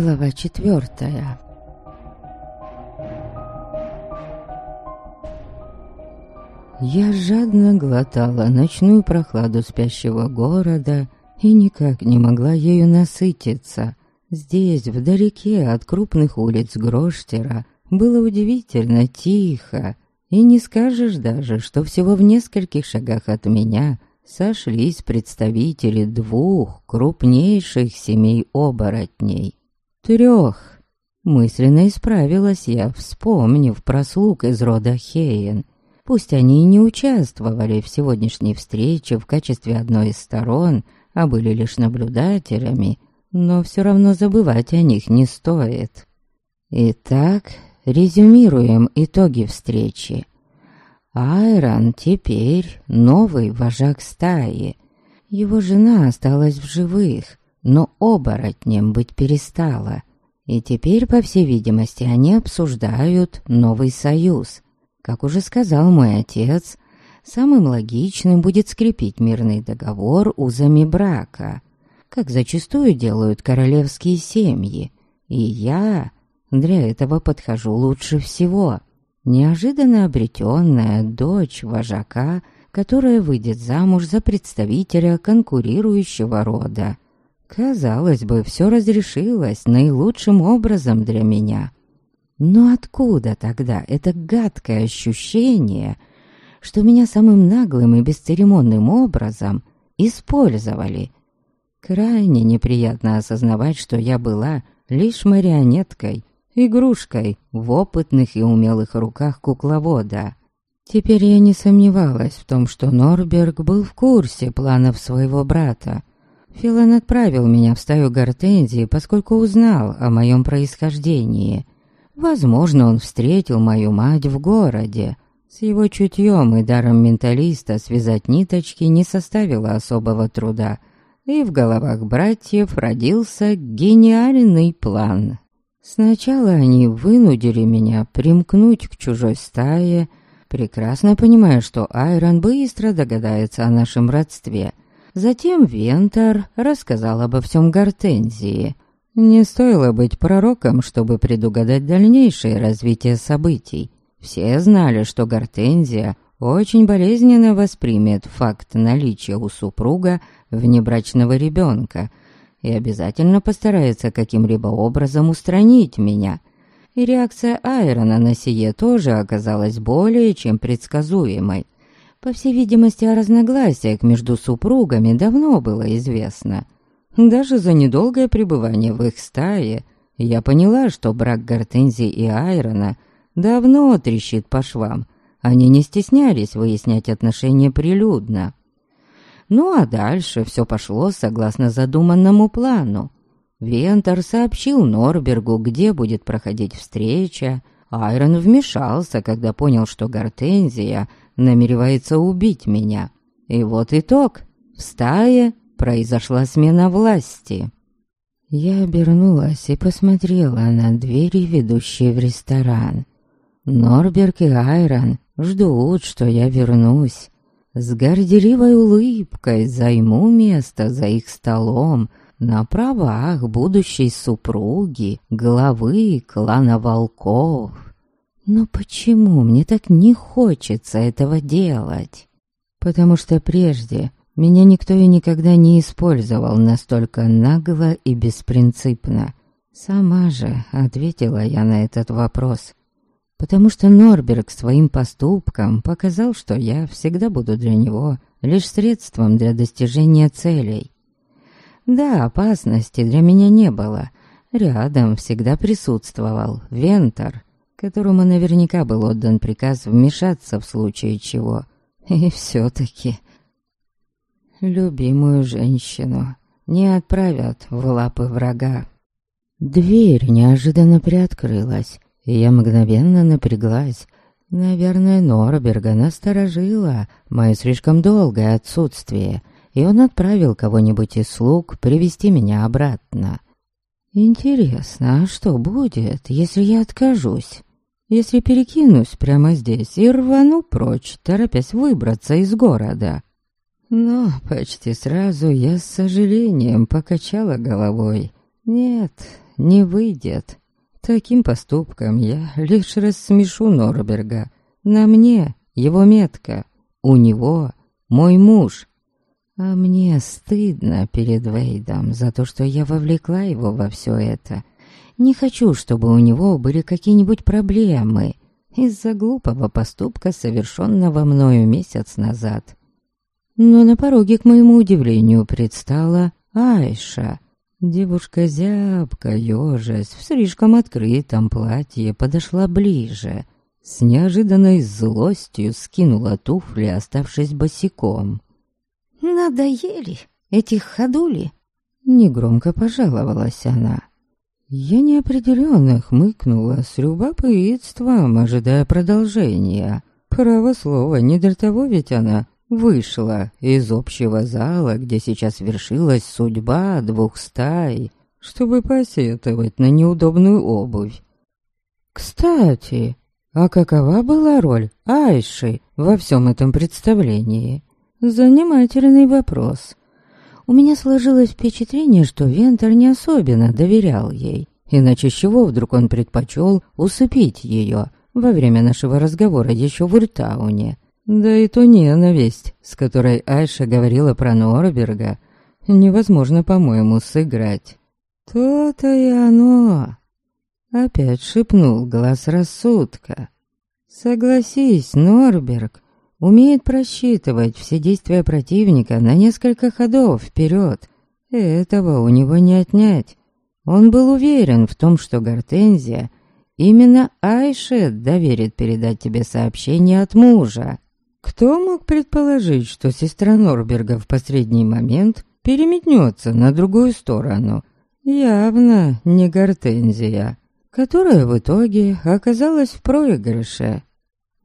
Глава четвертая. Я жадно глотала ночную прохладу спящего города и никак не могла ею насытиться. Здесь, вдалеке от крупных улиц Гроштера, было удивительно тихо, и не скажешь даже, что всего в нескольких шагах от меня сошлись представители двух крупнейших семей оборотней. Трех. Мысленно исправилась я, вспомнив про слуг из рода Хейен. Пусть они и не участвовали в сегодняшней встрече в качестве одной из сторон, а были лишь наблюдателями, но все равно забывать о них не стоит. Итак, резюмируем итоги встречи. Айрон теперь новый вожак стаи. Его жена осталась в живых, но оборотнем быть перестала. И теперь, по всей видимости, они обсуждают новый союз. Как уже сказал мой отец, самым логичным будет скрепить мирный договор узами брака, как зачастую делают королевские семьи. И я для этого подхожу лучше всего. Неожиданно обретенная дочь вожака, которая выйдет замуж за представителя конкурирующего рода. Казалось бы, все разрешилось наилучшим образом для меня. Но откуда тогда это гадкое ощущение, что меня самым наглым и бесцеремонным образом использовали? Крайне неприятно осознавать, что я была лишь марионеткой, игрушкой в опытных и умелых руках кукловода. Теперь я не сомневалась в том, что Норберг был в курсе планов своего брата, Филан отправил меня в стаю гортензии, поскольку узнал о моем происхождении. Возможно, он встретил мою мать в городе. С его чутьем и даром менталиста связать ниточки не составило особого труда, и в головах братьев родился гениальный план. Сначала они вынудили меня примкнуть к чужой стае, прекрасно понимая, что Айрон быстро догадается о нашем родстве — Затем Вентер рассказал обо всем Гортензии. Не стоило быть пророком, чтобы предугадать дальнейшее развитие событий. Все знали, что Гортензия очень болезненно воспримет факт наличия у супруга внебрачного ребенка и обязательно постарается каким-либо образом устранить меня. И реакция Айрона на сие тоже оказалась более чем предсказуемой. По всей видимости, о разногласиях между супругами давно было известно. Даже за недолгое пребывание в их стае я поняла, что брак Гортензии и Айрона давно трещит по швам. Они не стеснялись выяснять отношения прилюдно. Ну а дальше все пошло согласно задуманному плану. Вентор сообщил Норбергу, где будет проходить встреча. Айрон вмешался, когда понял, что Гортензия намеревается убить меня. И вот итог. В стае произошла смена власти. Я обернулась и посмотрела на двери, ведущие в ресторан. Норберг и Айрон ждут, что я вернусь. С горделивой улыбкой займу место за их столом на правах будущей супруги, главы клана волков. Но почему мне так не хочется этого делать? Потому что прежде меня никто и никогда не использовал настолько нагло и беспринципно. Сама же ответила я на этот вопрос. Потому что Норберг своим поступком показал, что я всегда буду для него лишь средством для достижения целей. Да, опасности для меня не было. Рядом всегда присутствовал Вентор — которому наверняка был отдан приказ вмешаться в случае чего. И все-таки любимую женщину не отправят в лапы врага. Дверь неожиданно приоткрылась, и я мгновенно напряглась. Наверное, Норберга насторожила мое слишком долгое отсутствие, и он отправил кого-нибудь из слуг привести меня обратно. Интересно, а что будет, если я откажусь? Если перекинусь прямо здесь и рвану прочь, торопясь выбраться из города. Но почти сразу я с сожалением покачала головой. Нет, не выйдет. Таким поступком я лишь рассмешу Норберга. На мне его метка, у него мой муж. А мне стыдно перед Вейдом за то, что я вовлекла его во все это. Не хочу, чтобы у него были какие-нибудь проблемы из-за глупого поступка, совершенного мною месяц назад. Но на пороге, к моему удивлению, предстала Айша. Девушка зябко, ёжась, в слишком открытом платье, подошла ближе. С неожиданной злостью скинула туфли, оставшись босиком. «Надоели эти ходули!» Негромко пожаловалась она. Я неопределенно хмыкнула с любопытством, ожидая продолжения. Право слово, не для того ведь она вышла из общего зала, где сейчас вершилась судьба двух стай, чтобы посетовать на неудобную обувь. Кстати, а какова была роль Айши во всем этом представлении? Занимательный вопрос. У меня сложилось впечатление, что Вентер не особенно доверял ей, иначе с чего вдруг он предпочел усыпить ее во время нашего разговора еще в Уртауне. Да и ту ненависть, с которой Айша говорила про Норберга, невозможно, по-моему, сыграть. То-то и оно. Опять шепнул глаз рассудка. Согласись, Норберг умеет просчитывать все действия противника на несколько ходов вперед. Этого у него не отнять. Он был уверен в том, что Гортензия именно Айше доверит передать тебе сообщение от мужа. Кто мог предположить, что сестра Норберга в последний момент переметнется на другую сторону? Явно не Гортензия, которая в итоге оказалась в проигрыше.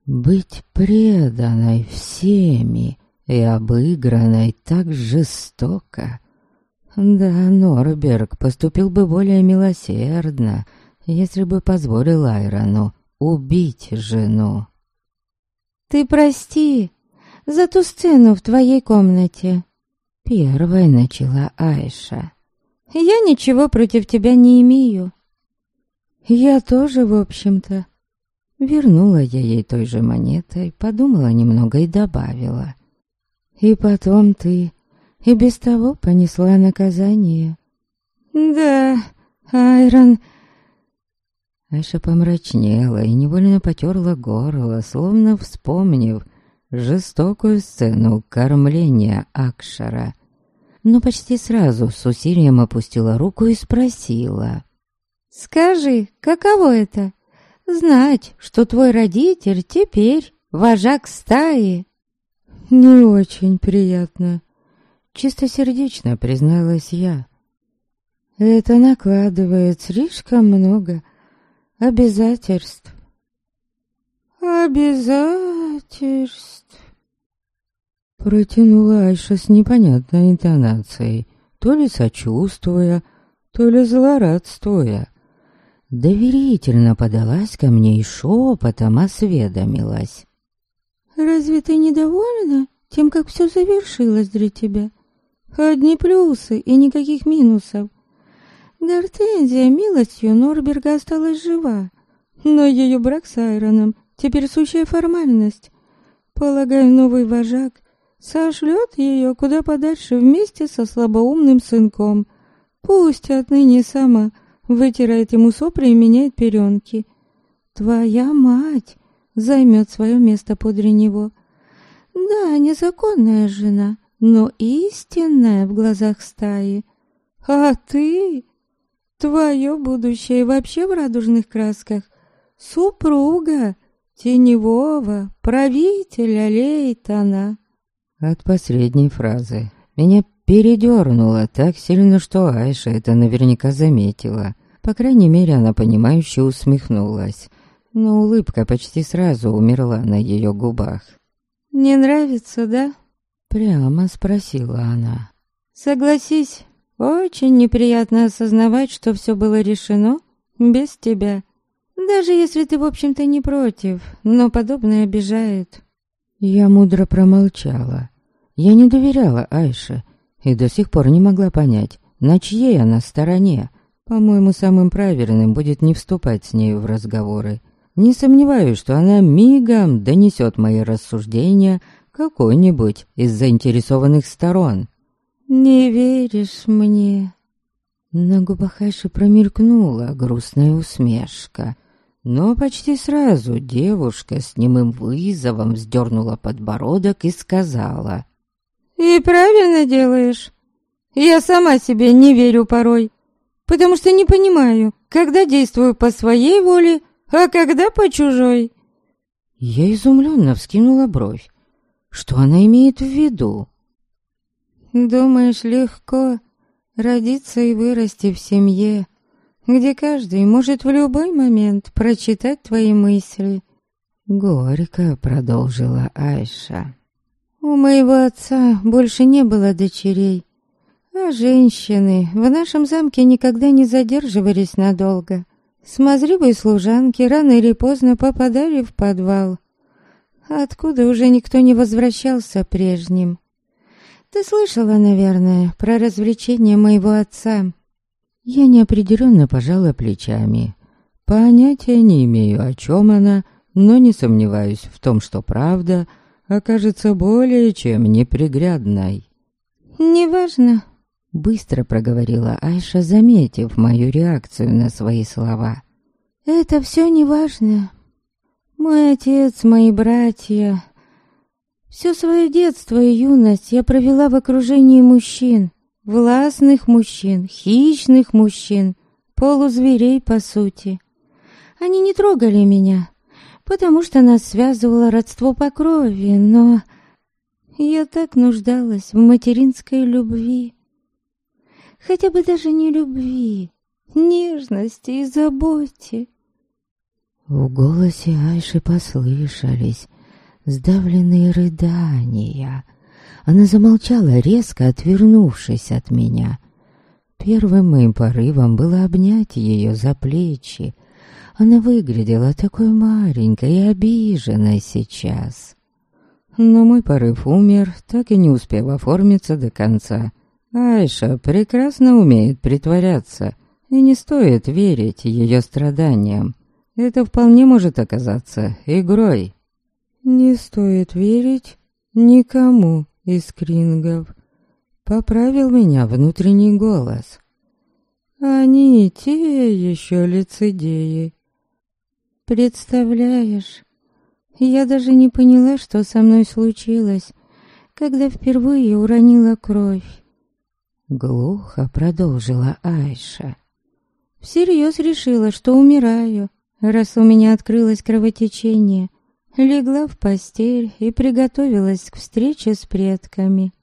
Быть преданной всеми и обыгранной так жестоко. Да, Норберг поступил бы более милосердно, если бы позволил Айрону убить жену. «Ты прости за ту сцену в твоей комнате», — первой начала Айша. «Я ничего против тебя не имею». «Я тоже, в общем-то», Вернула я ей той же монетой, подумала немного и добавила. «И потом ты и без того понесла наказание». «Да, Айрон...» Айша помрачнела и невольно потерла горло, словно вспомнив жестокую сцену кормления Акшара. Но почти сразу с усилием опустила руку и спросила. «Скажи, каково это знать, что твой родитель теперь вожак стаи. Не очень приятно. Чистосердечно призналась я. Это накладывает слишком много обязательств. Обязательств? Протянула Айша с непонятной интонацией, то ли сочувствуя, то ли злорадствуя доверительно подалась ко мне и шепотом осведомилась. «Разве ты недовольна тем, как все завершилось для тебя? Одни плюсы и никаких минусов. Гортензия милостью Норберга осталась жива, но ее брак с Айроном теперь сущая формальность. Полагаю, новый вожак сошлет ее куда подальше вместе со слабоумным сынком. Пусть отныне сама вытирает ему сопли и меняет пеленки. Твоя мать займет свое место подле него. Да, незаконная жена, но истинная в глазах стаи. А ты? Твое будущее вообще в радужных красках. Супруга теневого правителя Лейтона. От последней фразы меня передернула так сильно, что Айша это наверняка заметила. По крайней мере, она понимающе усмехнулась, но улыбка почти сразу умерла на ее губах. «Не нравится, да?» Прямо спросила она. «Согласись, очень неприятно осознавать, что все было решено без тебя. Даже если ты, в общем-то, не против, но подобное обижает». Я мудро промолчала. Я не доверяла Айше, и до сих пор не могла понять, на чьей она стороне. По-моему, самым правильным будет не вступать с нею в разговоры. Не сомневаюсь, что она мигом донесет мои рассуждения какой-нибудь из заинтересованных сторон. «Не веришь мне?» На губах Айши промелькнула грустная усмешка. Но почти сразу девушка с немым вызовом вздернула подбородок и сказала. «И правильно делаешь. Я сама себе не верю порой, потому что не понимаю, когда действую по своей воле, а когда по чужой». Я изумленно вскинула бровь. Что она имеет в виду? «Думаешь, легко родиться и вырасти в семье, где каждый может в любой момент прочитать твои мысли?» Горько продолжила Айша. «У моего отца больше не было дочерей, а женщины в нашем замке никогда не задерживались надолго. Смазливые служанки рано или поздно попадали в подвал, откуда уже никто не возвращался прежним. Ты слышала, наверное, про развлечения моего отца?» Я неопределенно пожала плечами. Понятия не имею, о чем она, но не сомневаюсь в том, что правда окажется более чем неприглядной. «Неважно», — быстро проговорила Айша, заметив мою реакцию на свои слова. «Это все неважно. Мой отец, мои братья. Все свое детство и юность я провела в окружении мужчин. Властных мужчин, хищных мужчин, полузверей по сути. Они не трогали меня, потому что нас связывало родство по крови, но... Я так нуждалась в материнской любви. Хотя бы даже не любви, нежности и заботе. В голосе Айши послышались сдавленные рыдания. Она замолчала, резко отвернувшись от меня. Первым моим порывом было обнять ее за плечи. Она выглядела такой маленькой и обиженной сейчас. Но мой порыв умер, так и не успев оформиться до конца. Айша прекрасно умеет притворяться, и не стоит верить ее страданиям. Это вполне может оказаться игрой. Не стоит верить никому из крингов. Поправил меня внутренний голос. Они те еще лицедеи. Представляешь, я даже не поняла, что со мной случилось, когда впервые уронила кровь. Глухо продолжила Айша. Всерьез решила, что умираю раз у меня открылось кровотечение, легла в постель и приготовилась к встрече с предками.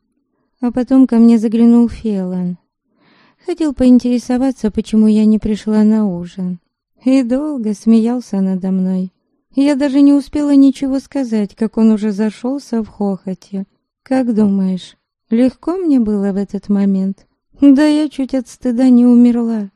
А потом ко мне заглянул Фелан. Хотел поинтересоваться, почему я не пришла на ужин. И долго смеялся надо мной. Я даже не успела ничего сказать, как он уже зашелся в хохоте. Как думаешь, легко мне было в этот момент? Да я чуть от стыда не умерла.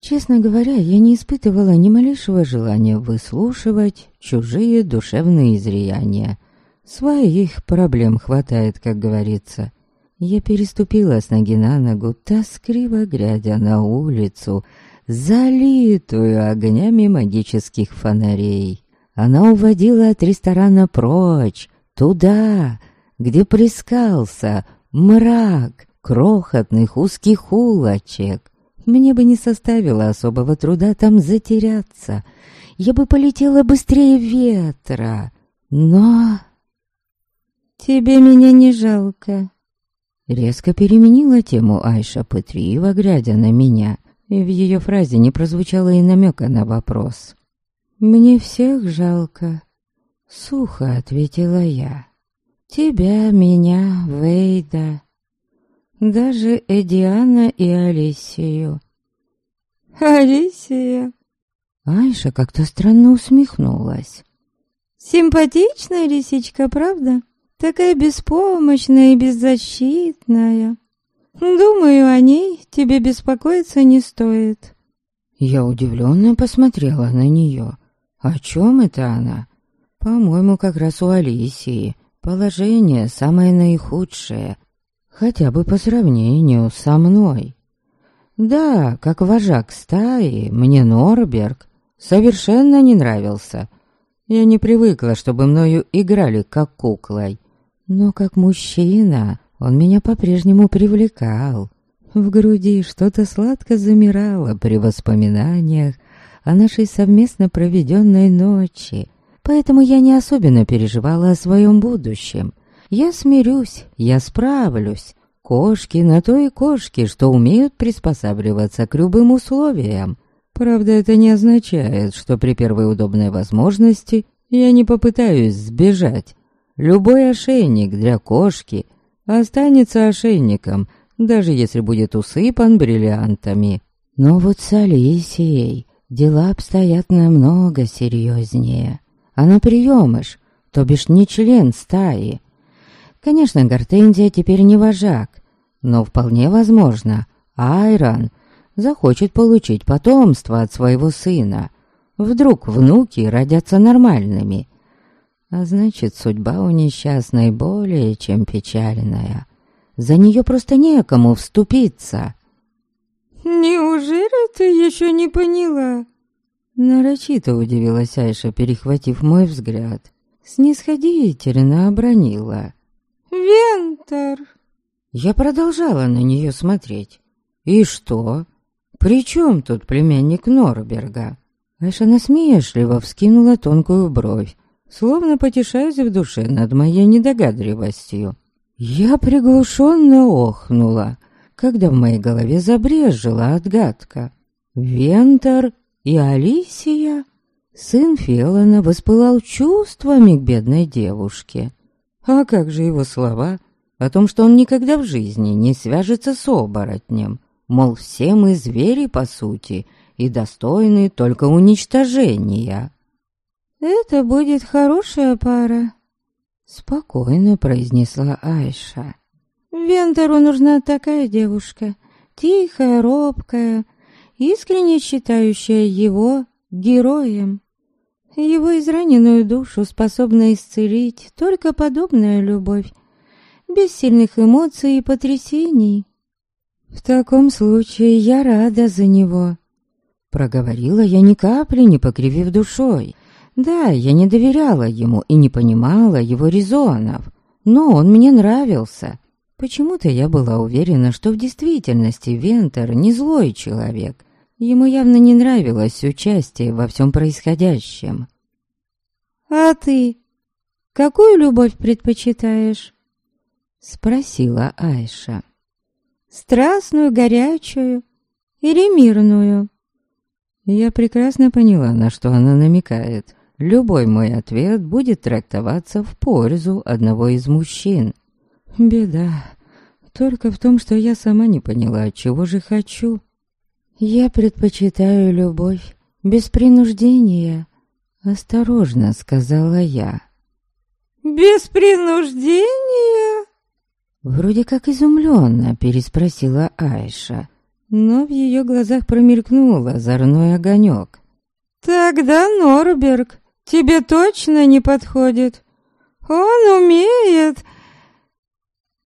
Честно говоря, я не испытывала ни малейшего желания выслушивать чужие душевные излияния. Своих проблем хватает, как говорится. Я переступила с ноги на ногу, тоскливо глядя на улицу, залитую огнями магических фонарей. Она уводила от ресторана прочь, туда, где прискался мрак крохотных узких улочек. Мне бы не составило особого труда там затеряться. Я бы полетела быстрее ветра. Но... «Тебе меня не жалко», Резко переменила тему Айша, пытливо глядя на меня, и в ее фразе не прозвучало и намека на вопрос. «Мне всех жалко», — сухо ответила я. «Тебя, меня, Вейда, даже Эдиана и Алисию. Алисия? Айша как-то странно усмехнулась. Симпатичная лисичка, правда? Такая беспомощная и беззащитная. Думаю, о ней тебе беспокоиться не стоит. Я удивленно посмотрела на нее. О чем это она? По-моему, как раз у Алисии. Положение самое наихудшее хотя бы по сравнению со мной. Да, как вожак стаи, мне Норберг совершенно не нравился. Я не привыкла, чтобы мною играли как куклой. Но как мужчина он меня по-прежнему привлекал. В груди что-то сладко замирало при воспоминаниях о нашей совместно проведенной ночи. Поэтому я не особенно переживала о своем будущем. Я смирюсь, я справлюсь. Кошки на то и кошки, что умеют приспосабливаться к любым условиям. Правда, это не означает, что при первой удобной возможности я не попытаюсь сбежать. Любой ошейник для кошки останется ошейником, даже если будет усыпан бриллиантами. Но вот с Алисией дела обстоят намного серьезнее. Она приемыш, то бишь не член стаи. Конечно, Гортензия теперь не вожак, но вполне возможно, Айрон захочет получить потомство от своего сына. Вдруг внуки родятся нормальными. А значит, судьба у несчастной более чем печальная. За нее просто некому вступиться. «Неужели ты еще не поняла?» Нарочито удивилась Айша, перехватив мой взгляд. Снисходительно обронила. «Вентер!» Я продолжала на нее смотреть. И что? При чем тут племянник Норберга? Айша насмешливо вскинула тонкую бровь, словно потешаясь в душе над моей недогадливостью. Я приглушенно охнула, когда в моей голове забрежила отгадка. Вентер и Алисия? Сын Фелана воспылал чувствами к бедной девушке. А как же его слова о том, что он никогда в жизни не свяжется с оборотнем. Мол, все мы звери по сути и достойны только уничтожения. «Это будет хорошая пара», — спокойно произнесла Айша. «Вентеру нужна такая девушка, тихая, робкая, искренне считающая его героем. Его израненную душу способна исцелить только подобная любовь, без сильных эмоций и потрясений. В таком случае я рада за него. Проговорила я ни капли, не покривив душой. Да, я не доверяла ему и не понимала его резонов, но он мне нравился. Почему-то я была уверена, что в действительности Вентер не злой человек. Ему явно не нравилось участие во всем происходящем. «А ты какую любовь предпочитаешь?» Спросила Айша. Страстную, горячую или мирную? Я прекрасно поняла, на что она намекает. Любой мой ответ будет трактоваться в пользу одного из мужчин. Беда только в том, что я сама не поняла, чего же хочу. Я предпочитаю любовь без принуждения, осторожно сказала я. Без принуждения? Вроде как изумленно переспросила Айша, но в ее глазах промелькнул озорной огонек. «Тогда Норберг тебе точно не подходит. Он умеет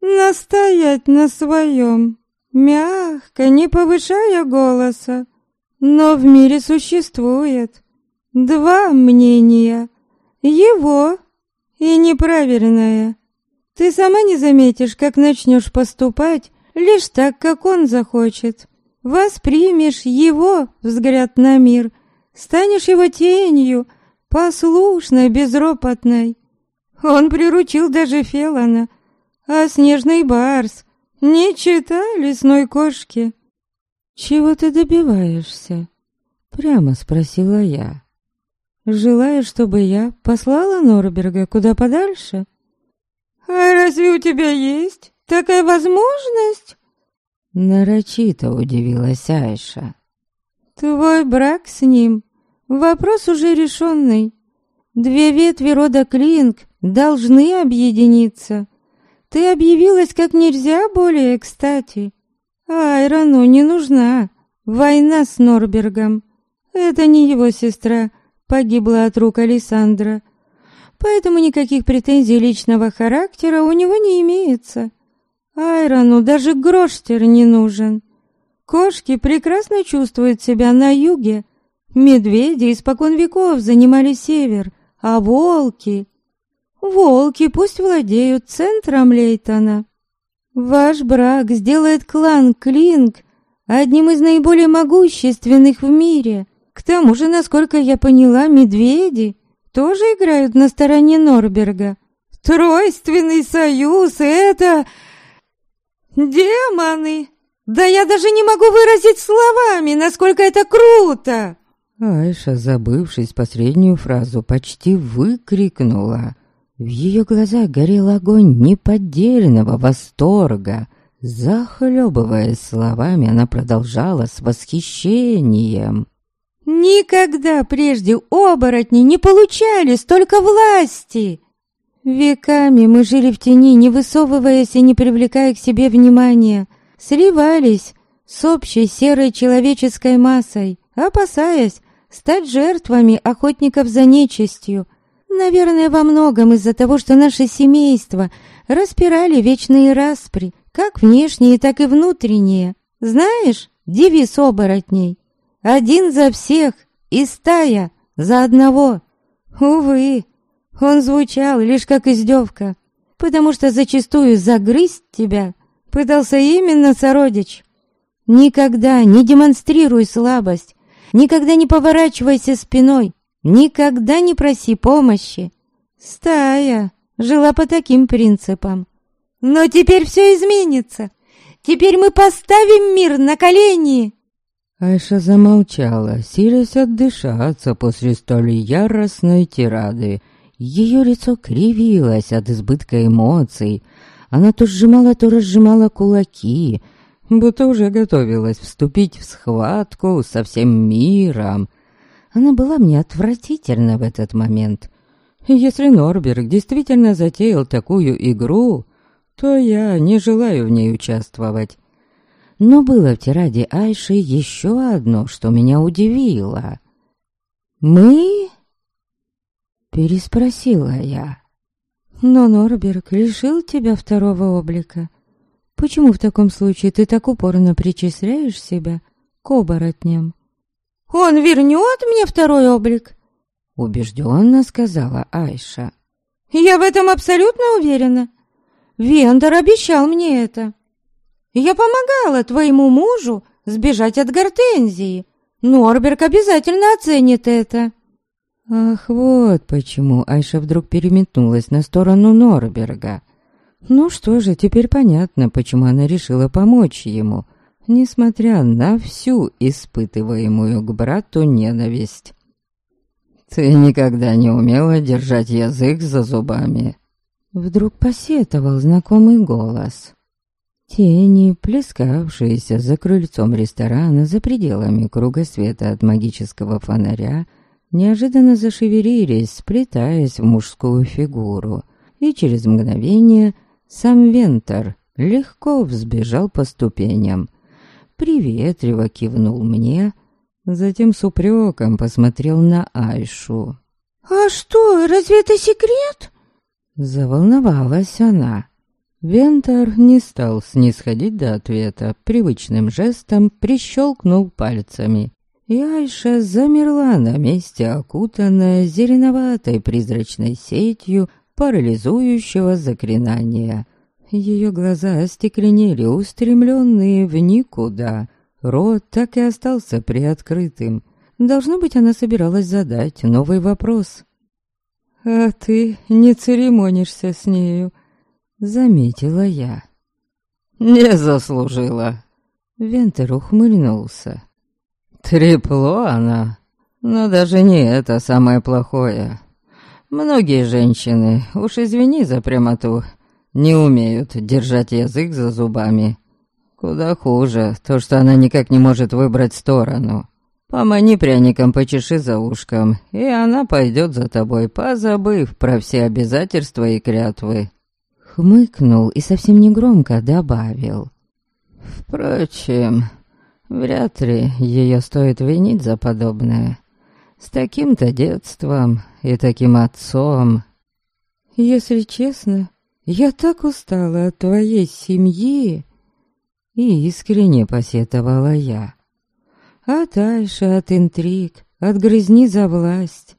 настоять на своем, мягко, не повышая голоса. Но в мире существует два мнения. Его и неправильное. Ты сама не заметишь, как начнешь поступать лишь так, как он захочет. Воспримешь его взгляд на мир, станешь его тенью, послушной, безропотной. Он приручил даже Фелана, а снежный барс не чита лесной кошки. «Чего ты добиваешься?» — прямо спросила я. «Желаешь, чтобы я послала Норберга куда подальше?» «А разве у тебя есть такая возможность?» Нарочито удивилась Айша. «Твой брак с ним — вопрос уже решенный. Две ветви рода Клинк должны объединиться. Ты объявилась как нельзя более кстати. Айрону не нужна война с Норбергом. Это не его сестра, погибла от рук Александра поэтому никаких претензий личного характера у него не имеется. Айрону даже гроштер не нужен. Кошки прекрасно чувствуют себя на юге. Медведи испокон веков занимали север, а волки... Волки пусть владеют центром Лейтона. Ваш брак сделает клан Клинк одним из наиболее могущественных в мире. К тому же, насколько я поняла, медведи тоже играют на стороне Норберга. Тройственный союз — это... Демоны! Да я даже не могу выразить словами, насколько это круто!» Айша, забывшись последнюю фразу, почти выкрикнула. В ее глазах горел огонь неподдельного восторга. Захлебываясь словами, она продолжала с восхищением. «Никогда прежде оборотни не получали столько власти!» Веками мы жили в тени, не высовываясь и не привлекая к себе внимания, сливались с общей серой человеческой массой, опасаясь стать жертвами охотников за нечистью. Наверное, во многом из-за того, что наше семейство распирали вечные распри, как внешние, так и внутренние. Знаешь, девиз оборотней «Один за всех и стая за одного». Увы, он звучал лишь как издевка, потому что зачастую загрызть тебя пытался именно сородич. Никогда не демонстрируй слабость, никогда не поворачивайся спиной, никогда не проси помощи. Стая жила по таким принципам. Но теперь все изменится. Теперь мы поставим мир на колени. Айша замолчала, силясь отдышаться после столь яростной тирады, ее лицо кривилось от избытка эмоций. Она то сжимала, то разжимала кулаки, будто уже готовилась вступить в схватку со всем миром. Она была мне отвратительна в этот момент. Если Норберг действительно затеял такую игру, то я не желаю в ней участвовать. Но было в тираде Айши еще одно, что меня удивило. «Мы Переспросила я. Но Норберг лишил тебя второго облика. Почему в таком случае ты так упорно причисляешь себя к оборотням? Он вернет мне второй облик? Убежденно сказала Айша. Я в этом абсолютно уверена. Вендор обещал мне это. Я помогала твоему мужу сбежать от гортензии. Норберг обязательно оценит это. Ах, вот почему Айша вдруг переметнулась на сторону Норберга. Ну что же, теперь понятно, почему она решила помочь ему, несмотря на всю испытываемую к брату ненависть. «Ты никогда не умела держать язык за зубами», — вдруг посетовал знакомый голос. Тени, плескавшиеся за крыльцом ресторана за пределами круга света от магического фонаря, — неожиданно зашевелились, сплетаясь в мужскую фигуру, и через мгновение сам Вентор легко взбежал по ступеням. Приветливо кивнул мне, затем с упреком посмотрел на Айшу. «А что, разве это секрет?» Заволновалась она. Вентор не стал снисходить до ответа, привычным жестом прищелкнул пальцами, и Айша замерла на месте, окутанная зеленоватой призрачной сетью парализующего заклинания. Ее глаза остекленели, устремленные в никуда. Рот так и остался приоткрытым. Должно быть, она собиралась задать новый вопрос. «А ты не церемонишься с нею», — заметила я. «Не заслужила». Вентер ухмыльнулся. Трепло она, но даже не это самое плохое. Многие женщины, уж извини за прямоту, не умеют держать язык за зубами. Куда хуже то, что она никак не может выбрать сторону. Помани пряником, почеши за ушком, и она пойдет за тобой, позабыв про все обязательства и клятвы. Хмыкнул и совсем негромко добавил. Впрочем, Вряд ли ее стоит винить за подобное. С таким-то детством и таким отцом. Если честно, я так устала от твоей семьи. И искренне посетовала я. А дальше от интриг, от грызни за власть.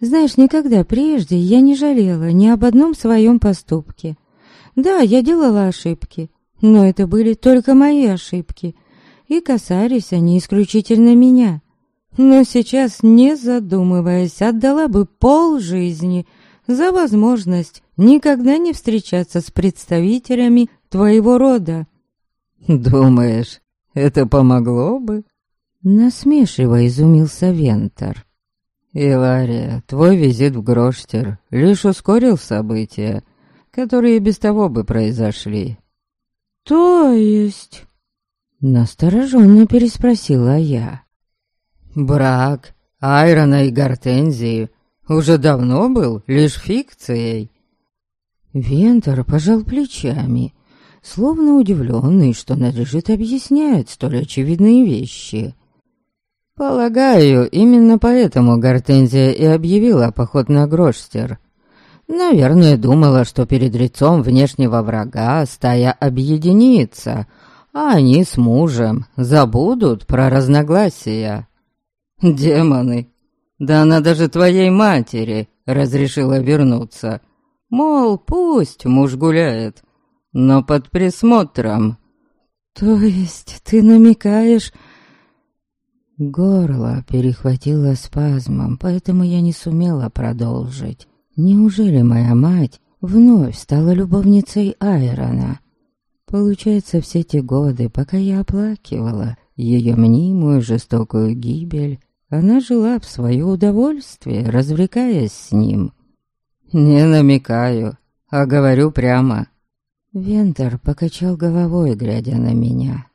Знаешь, никогда прежде я не жалела ни об одном своем поступке. Да, я делала ошибки, но это были только мои ошибки, и касались они исключительно меня. Но сейчас, не задумываясь, отдала бы пол жизни за возможность никогда не встречаться с представителями твоего рода. «Думаешь, это помогло бы?» Насмешиво изумился Вентер. «Илария, твой визит в Гроштер лишь ускорил события, которые без того бы произошли». «То есть?» Настороженно переспросила я. «Брак Айрона и Гортензии уже давно был лишь фикцией». Вентер пожал плечами, словно удивленный, что надлежит объяснять столь очевидные вещи. Полагаю, именно поэтому Гортензия и объявила поход на Гроштер. Наверное, думала, что перед лицом внешнего врага стая объединится, а они с мужем забудут про разногласия. Демоны! Да она даже твоей матери разрешила вернуться. Мол, пусть муж гуляет, но под присмотром. То есть ты намекаешь, Горло перехватило спазмом, поэтому я не сумела продолжить. Неужели моя мать вновь стала любовницей Айрона? Получается, все те годы, пока я оплакивала ее мнимую жестокую гибель, она жила в свое удовольствие, развлекаясь с ним. «Не намекаю, а говорю прямо». Вентер покачал головой, глядя на меня.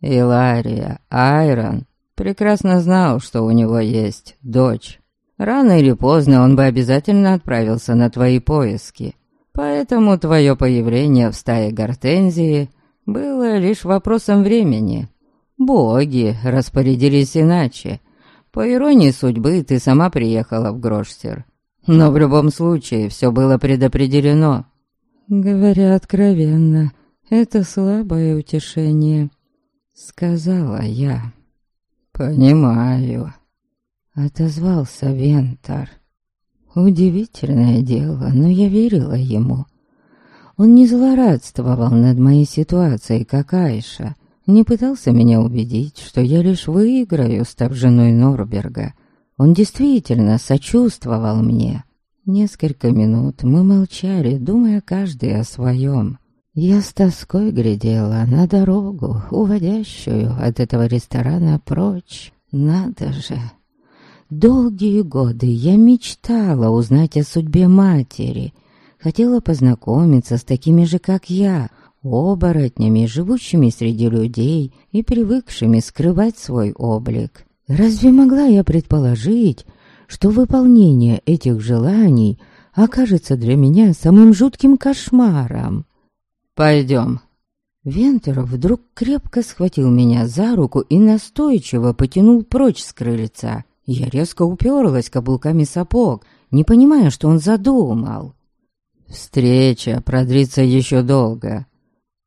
«Илария, Айрон прекрасно знал, что у него есть дочь. Рано или поздно он бы обязательно отправился на твои поиски. Поэтому твое появление в стае гортензии было лишь вопросом времени. Боги распорядились иначе. По иронии судьбы, ты сама приехала в Гроштер. Но в любом случае все было предопределено. Говоря откровенно, это слабое утешение, сказала я. «Понимаю», — отозвался Вентар. Удивительное дело, но я верила ему. Он не злорадствовал над моей ситуацией, как Айша, не пытался меня убедить, что я лишь выиграю, став женой Норберга. Он действительно сочувствовал мне. Несколько минут мы молчали, думая каждый о своем. Я с тоской глядела на дорогу, уводящую от этого ресторана прочь. Надо же! Долгие годы я мечтала узнать о судьбе матери, хотела познакомиться с такими же, как я, оборотнями, живущими среди людей и привыкшими скрывать свой облик. Разве могла я предположить, что выполнение этих желаний окажется для меня самым жутким кошмаром? «Пойдем». Вентеров вдруг крепко схватил меня за руку и настойчиво потянул прочь с крыльца. Я резко уперлась каблуками сапог, не понимая, что он задумал. «Встреча продлится еще долго», —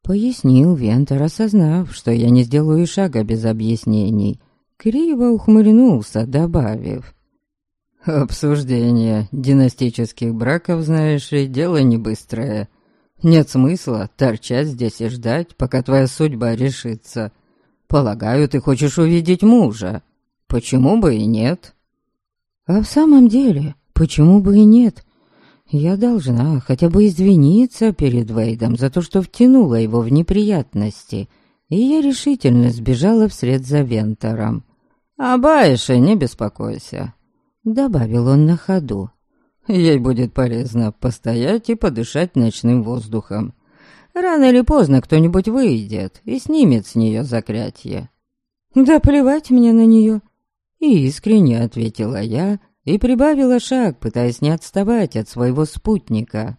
пояснил Вентер, осознав, что я не сделаю шага без объяснений. Криво ухмыльнулся, добавив. «Обсуждение династических браков, знаешь ли, дело не быстрое. Нет смысла торчать здесь и ждать, пока твоя судьба решится. Полагаю, ты хочешь увидеть мужа. Почему бы и нет? А в самом деле, почему бы и нет? Я должна хотя бы извиниться перед Вейдом за то, что втянула его в неприятности, и я решительно сбежала вслед за Вентором. «А Байше не беспокойся», — добавил он на ходу. Ей будет полезно постоять и подышать ночным воздухом. Рано или поздно кто-нибудь выйдет и снимет с нее заклятие. «Да плевать мне на нее!» Искренне ответила я и прибавила шаг, пытаясь не отставать от своего спутника.